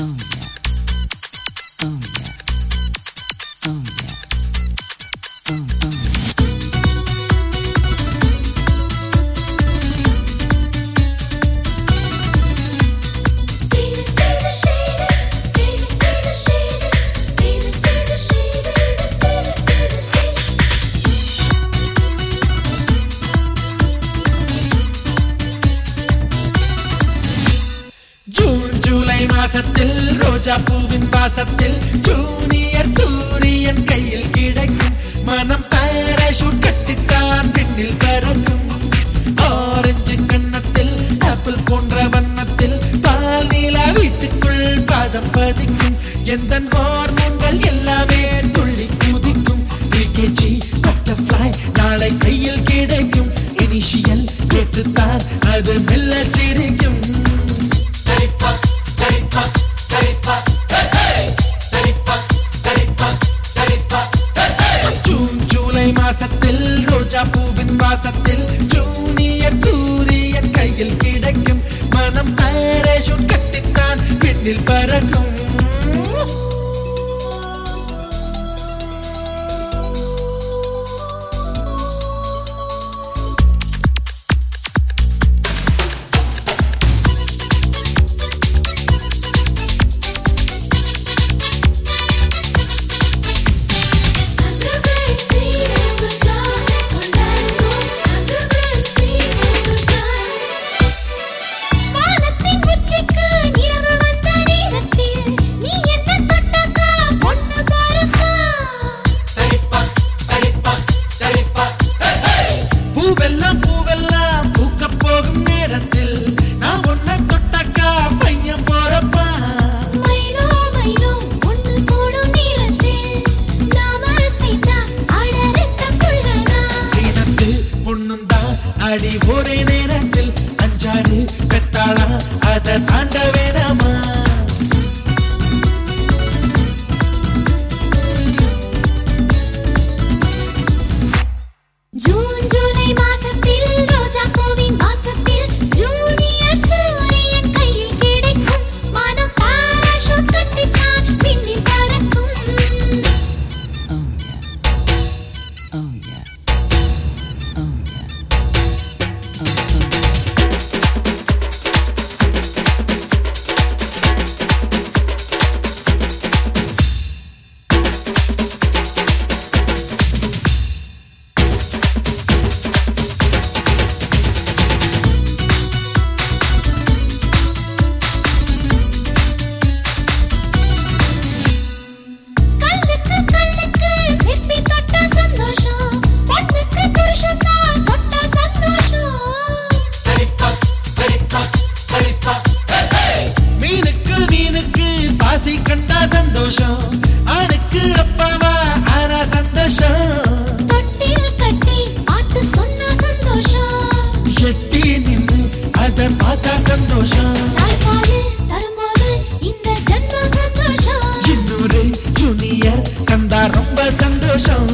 Oh. July ரோஜா பூவின் வாசத்தில் junior சூரியன் கையில் கிடைக்கும். மனம் பாராஷூட் கட்டித்தான் பின்னில் பறக்கும். ஆரஞ்சு கன்னத்தில் ஆப்பிள் போன்ற வண்ணத்தில் பால் நீலா வீட்டுக்குள் பாதம் பதிக்கும். எந்த ஹார்மோன்கள் எல்லாமே துள்ளி குதிக்கும். நாளை கையில் கிடைக்கும். இனிஷியல் கேட்டுத்தான் பூவின் அடி ஒரே நேரத்தில் அஞ்சாறு பெத்தாளா அதை தாண்ட அதை பார்த்தா சந்தோஷம். இன்னொரு ஜூனியர் கண்டா ரொம்ப சந்தோஷம்.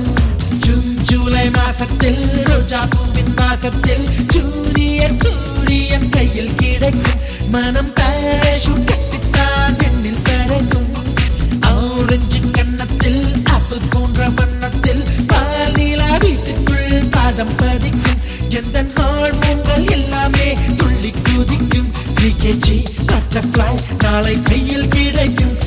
ஜூன் ஜூலை மாசத்தில் ரோஜா பூவின் வாசத்தில் ஜூனியர் சூரியன் கையில் கிடைக்கும். மனம் பாராஷூட் கட்டித்தான் பெண்ணில் பறக்கும். ஆரஞ்சு கன்னத்தில் ஆப்பிள் போன்ற வண்ணத்தில் பால் நீலா வீட்டுக்குள் பாதம் பதிக்கும். எந்த ஹார்மோன்கள் எல்லாமே துள்ளி குதிக்கும். காட்ட நாளை கையில் கிடைக்கும்.